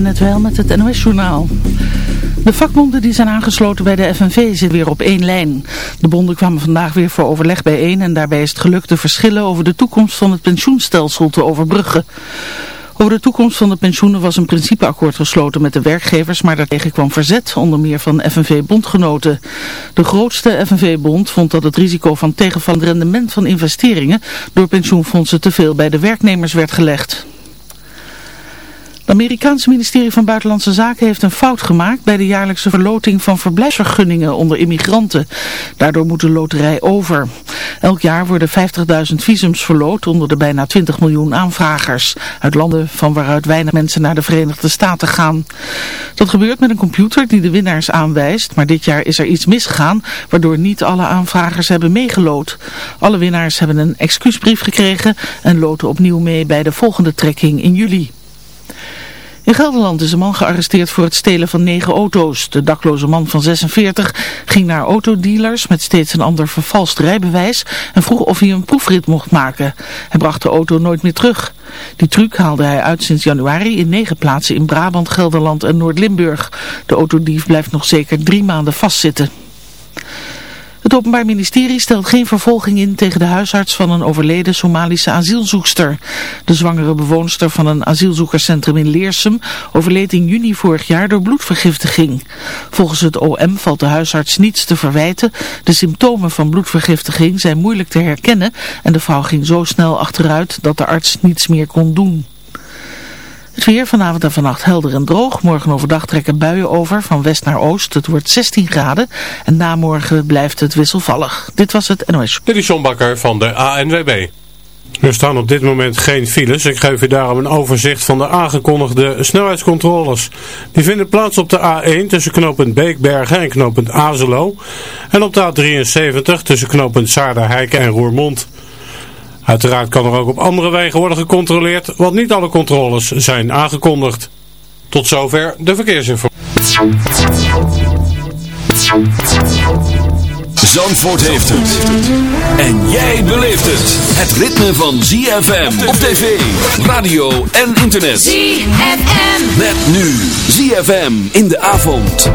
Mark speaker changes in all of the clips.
Speaker 1: net wel met het NOS-journaal. De vakbonden die zijn aangesloten bij de FNV zitten weer op één lijn. De bonden kwamen vandaag weer voor overleg bijeen en daarbij is het gelukt de verschillen over de toekomst van het pensioenstelsel te overbruggen. Over de toekomst van de pensioenen was een principeakkoord gesloten met de werkgevers, maar daartegen kwam verzet, onder meer van FNV-bondgenoten. De grootste FNV-bond vond dat het risico van tegenvallend rendement van investeringen door pensioenfondsen te veel bij de werknemers werd gelegd. Het Amerikaanse ministerie van Buitenlandse Zaken heeft een fout gemaakt bij de jaarlijkse verloting van verblijfsvergunningen onder immigranten. Daardoor moet de loterij over. Elk jaar worden 50.000 visums verloot onder de bijna 20 miljoen aanvragers uit landen van waaruit weinig mensen naar de Verenigde Staten gaan. Dat gebeurt met een computer die de winnaars aanwijst, maar dit jaar is er iets misgegaan waardoor niet alle aanvragers hebben meegelood. Alle winnaars hebben een excuusbrief gekregen en loten opnieuw mee bij de volgende trekking in juli. In Gelderland is een man gearresteerd voor het stelen van negen auto's. De dakloze man van 46 ging naar autodealers met steeds een ander vervalst rijbewijs en vroeg of hij een proefrit mocht maken. Hij bracht de auto nooit meer terug. Die truc haalde hij uit sinds januari in negen plaatsen in Brabant, Gelderland en Noord-Limburg. De autodief blijft nog zeker drie maanden vastzitten. Het Openbaar Ministerie stelt geen vervolging in tegen de huisarts van een overleden Somalische asielzoekster. De zwangere bewoonster van een asielzoekerscentrum in Leersum overleed in juni vorig jaar door bloedvergiftiging. Volgens het OM valt de huisarts niets te verwijten. De symptomen van bloedvergiftiging zijn moeilijk te herkennen en de vrouw ging zo snel achteruit dat de arts niets meer kon doen. Het weer vanavond en vannacht helder en droog. Morgen overdag trekken buien over van west naar oost. Het wordt 16 graden en na morgen blijft het wisselvallig. Dit was het NOS.
Speaker 2: Dit is John Bakker van de ANWB. Er staan op dit moment geen files. Ik geef u daarom een overzicht van de aangekondigde snelheidscontroles. Die vinden plaats op de A1 tussen knooppunt Beekbergen en knooppunt Azelo. En op de A73 tussen knooppunt Zaarderheiken en Roermond. Uiteraard kan er ook op andere wegen worden gecontroleerd, want niet alle controles zijn aangekondigd. Tot zover de verkeersinformatie.
Speaker 3: Zandvoort heeft het. En jij beleeft het. Het ritme van ZFM op tv, radio en internet.
Speaker 4: ZFM.
Speaker 3: Met nu ZFM in de avond.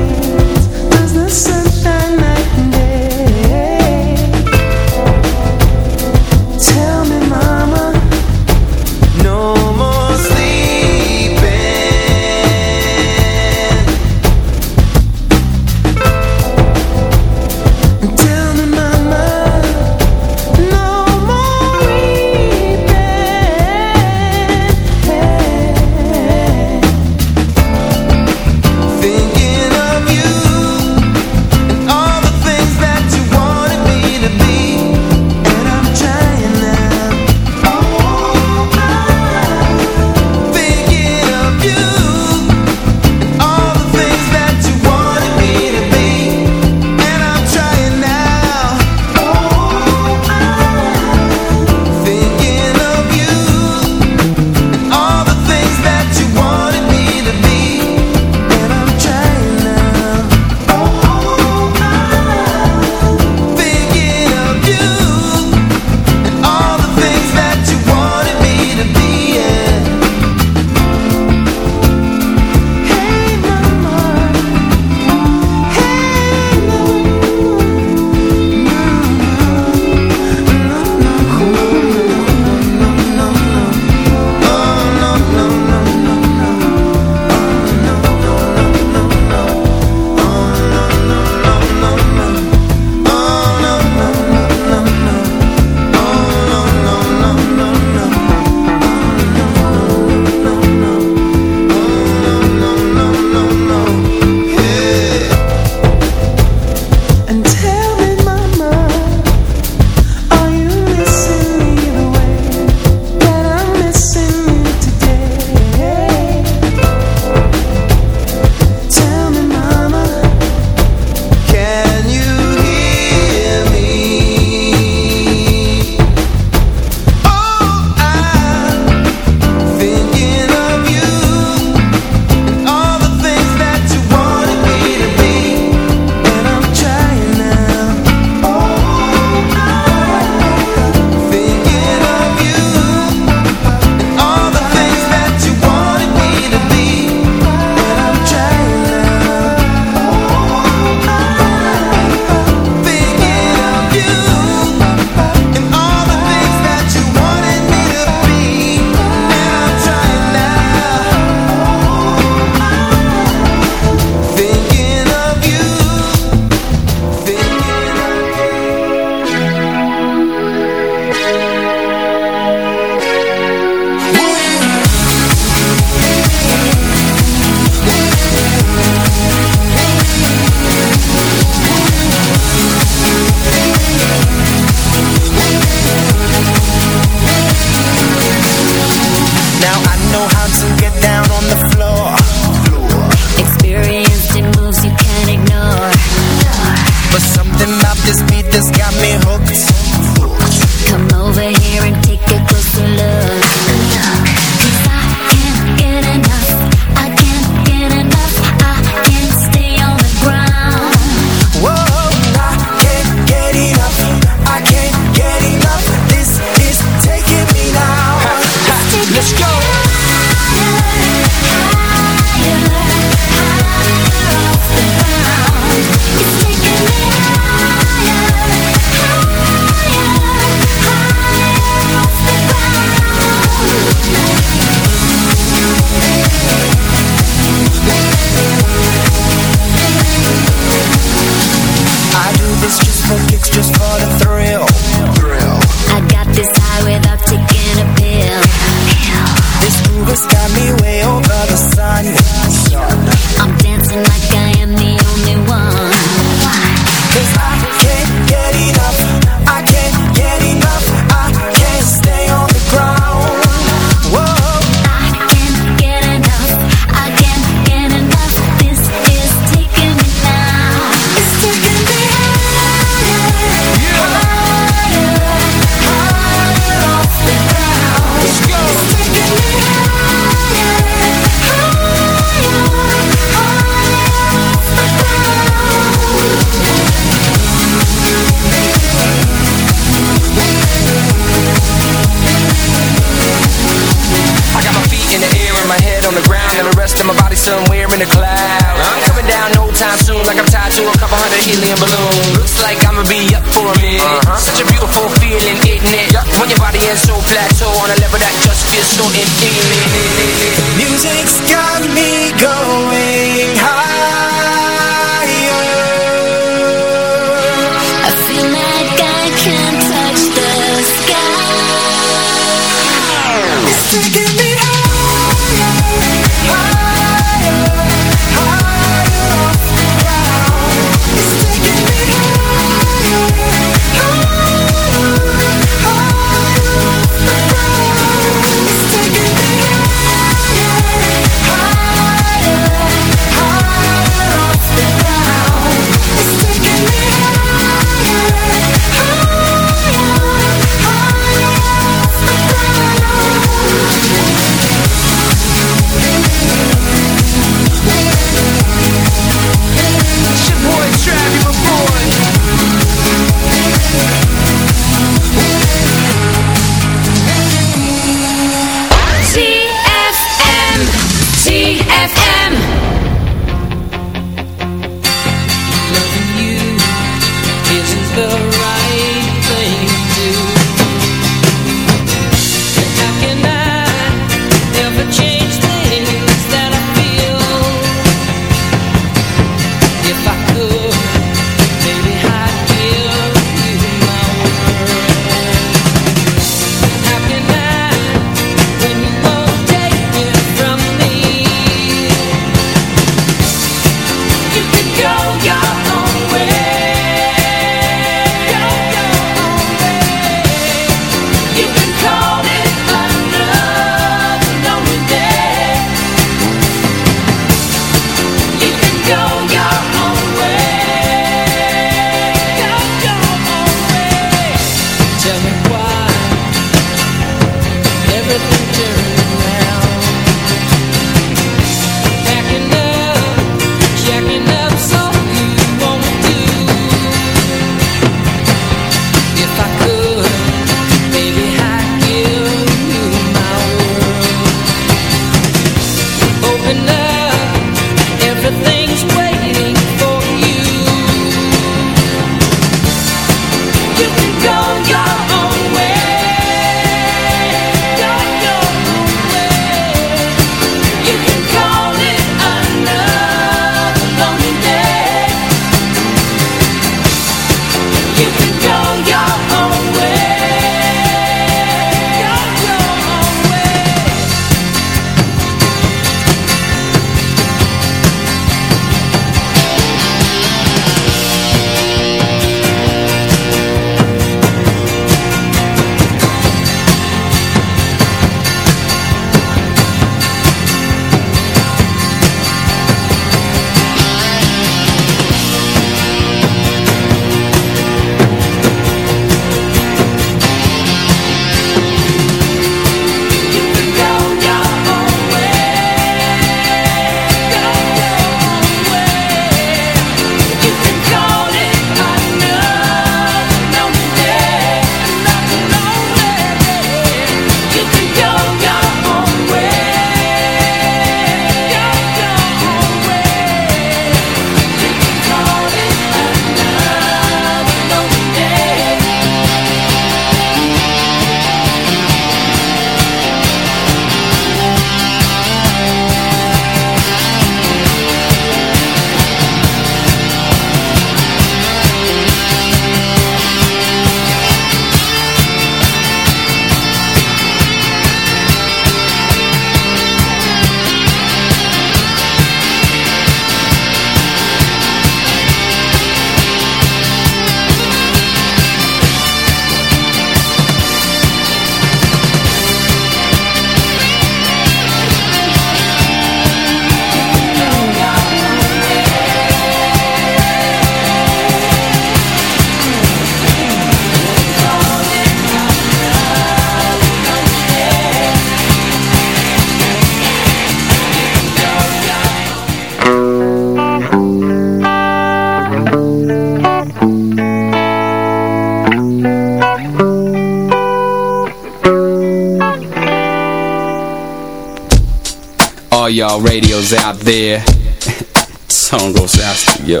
Speaker 4: y'all radios out there. Song goes out to yo.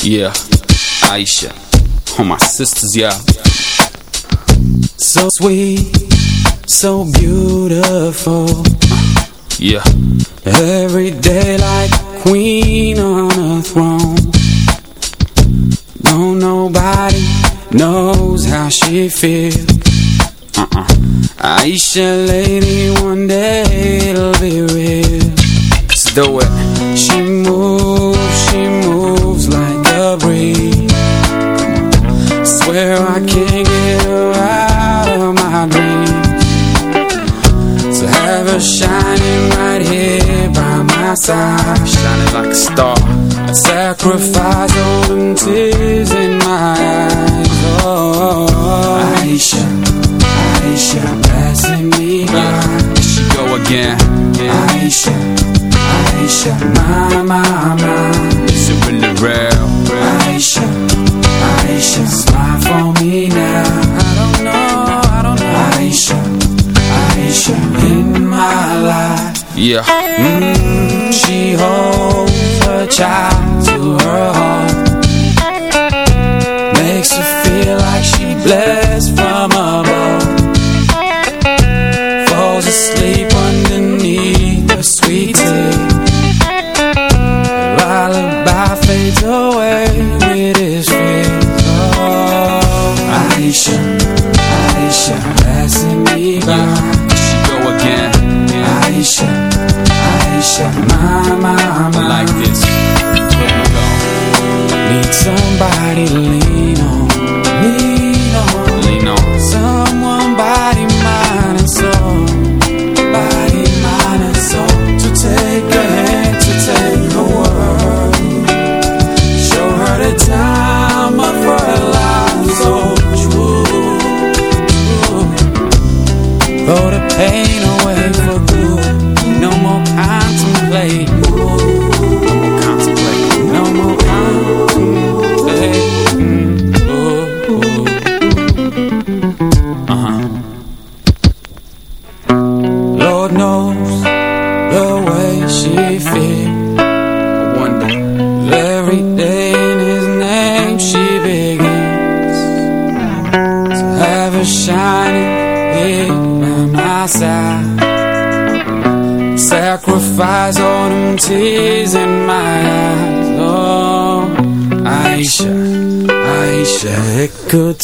Speaker 4: Yeah, Aisha. All my sisters, yeah. So sweet, so beautiful. Yeah. Every day like queen on a throne. Don't nobody knows how she feels. Uh -uh. Aisha, lady, one day it'll be do it. 耶。കാണില്ലേ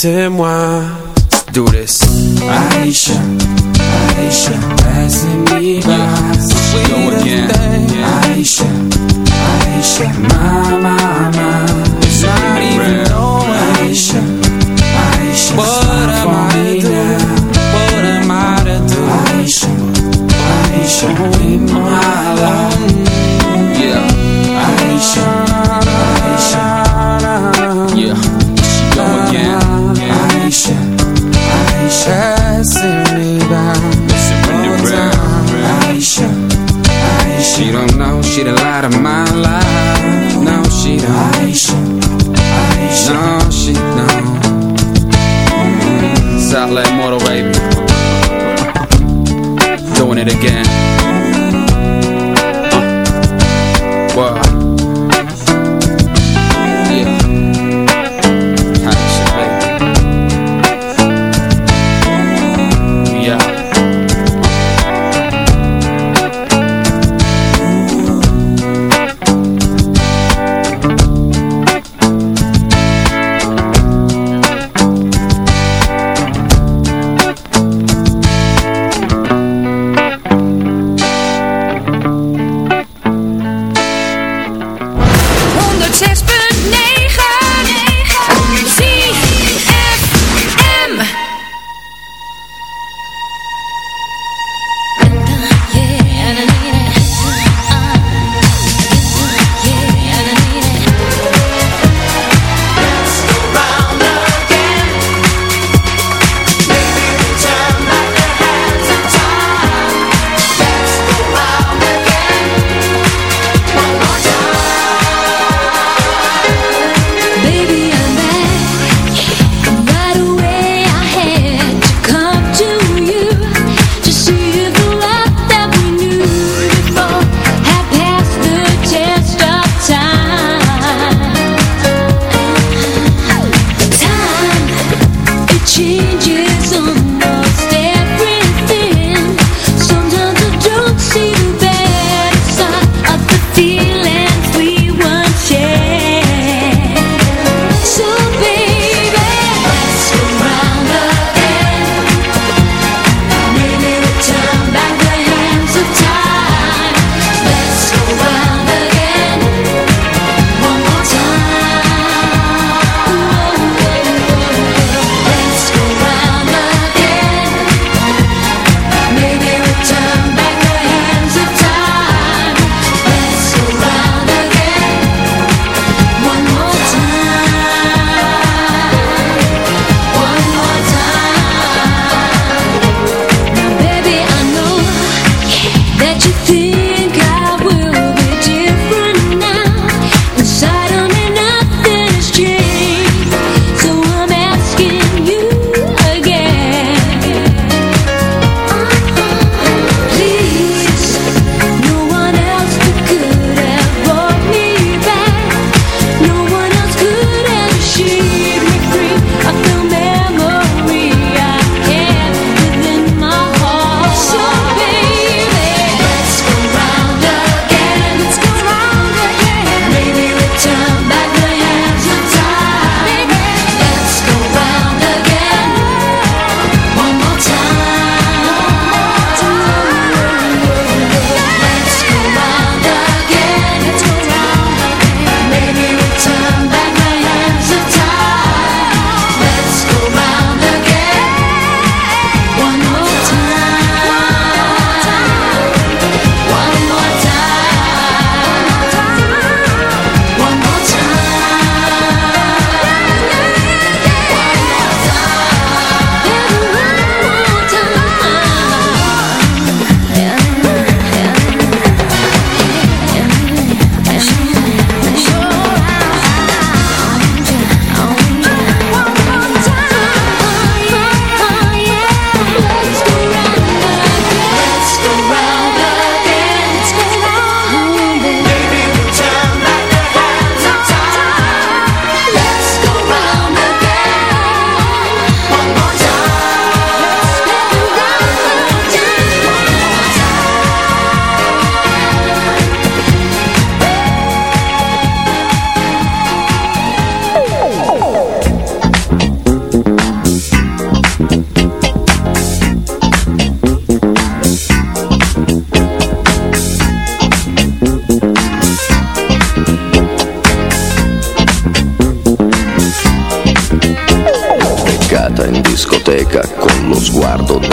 Speaker 4: permettez-moi do this Aisha, Aisha, passing me by Go again Aisha, Aisha, my, my,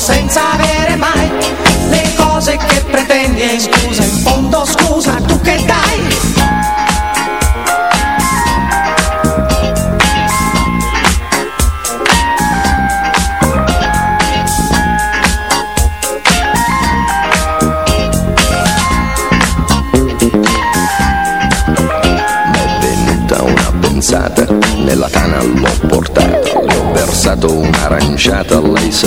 Speaker 5: Senza avere mai le cose che pretendi. E scusa in fondo scusa tu che dai?
Speaker 6: Nella tana l'ho portata, ho versato un'aranciata, lei si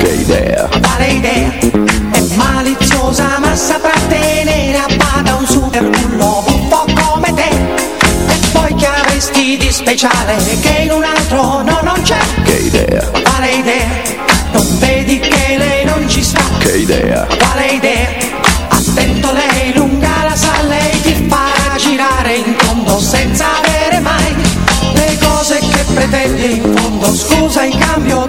Speaker 5: che
Speaker 6: idea,
Speaker 5: Quale idea? È maliziosa ma saprà tenere a bada un super bullo buffo come te E poi che avresti di speciale che in un altro no non c'è
Speaker 6: che idea,
Speaker 5: Quale idea? Non vedi che lei non ci sta?
Speaker 6: che idea,
Speaker 5: Quale idea? Attento lei lunga la sa lei ti farà girare in tondo senza avere mai le cose che pretendi in fondo scusa in cambio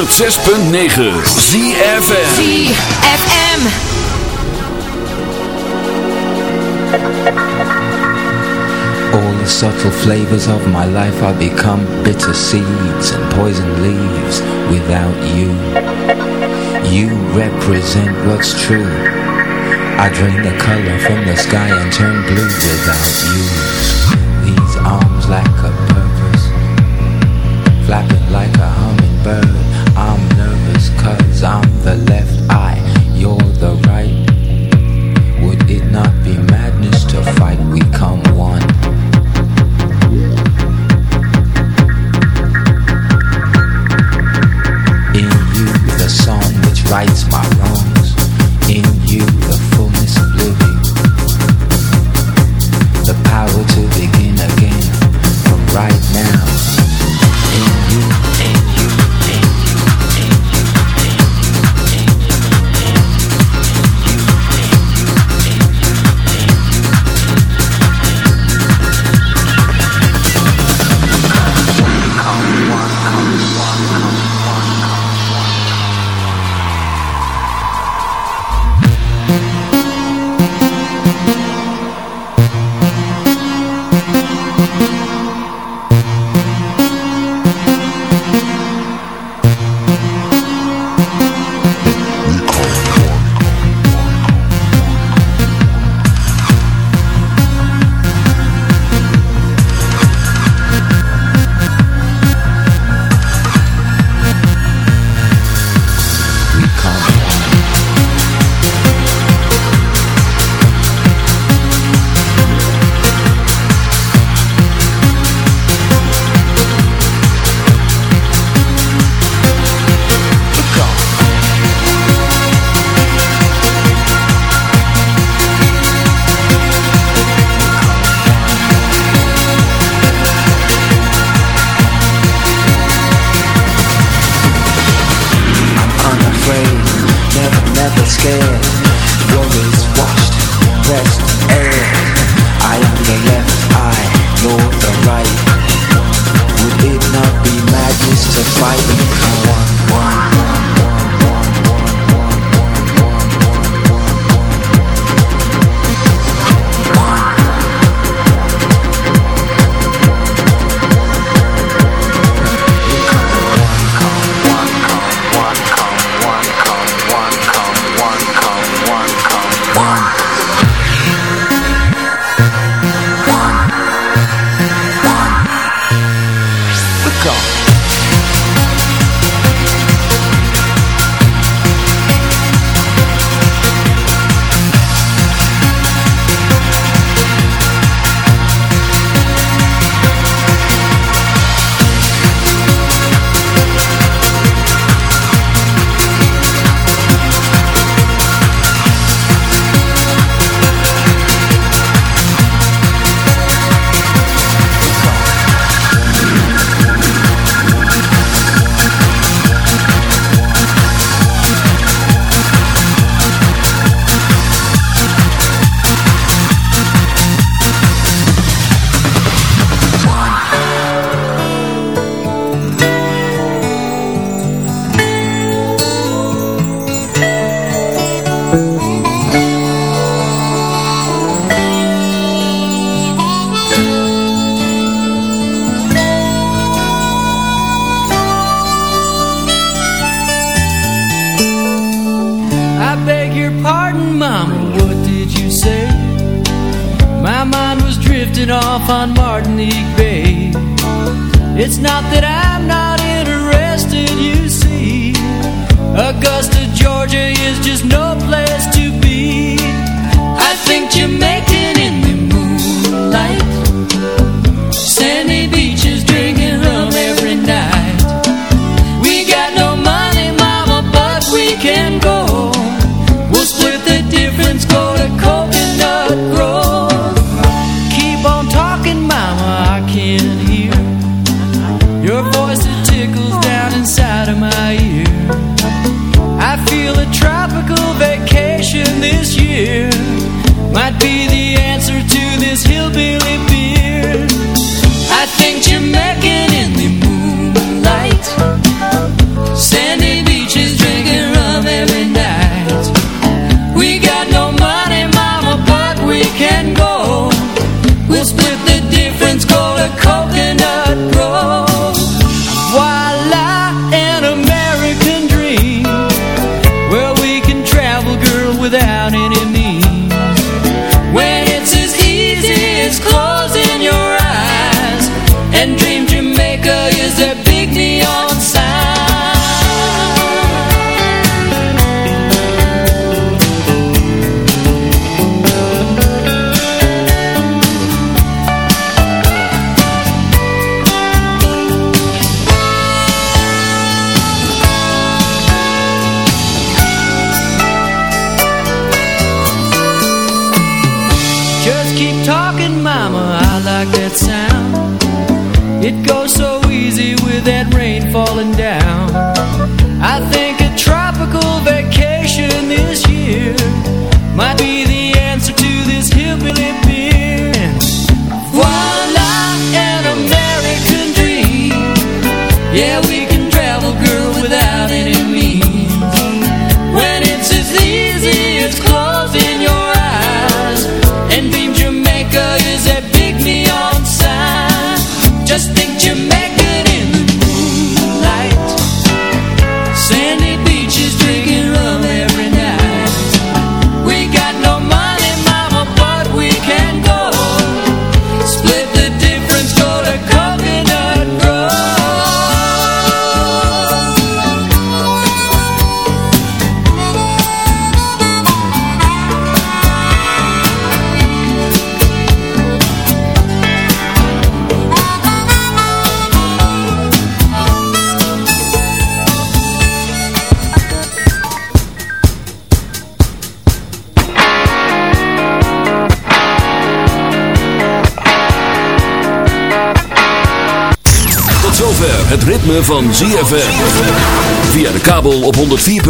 Speaker 3: 106.9 ZFM
Speaker 7: ZFM
Speaker 8: All the subtle flavors of my life are become bitter seeds and poison leaves without you. You represent what's true. I drain the color from the sky and turn blue without you. These arms lack a purpose. Flapping like a hummingbird.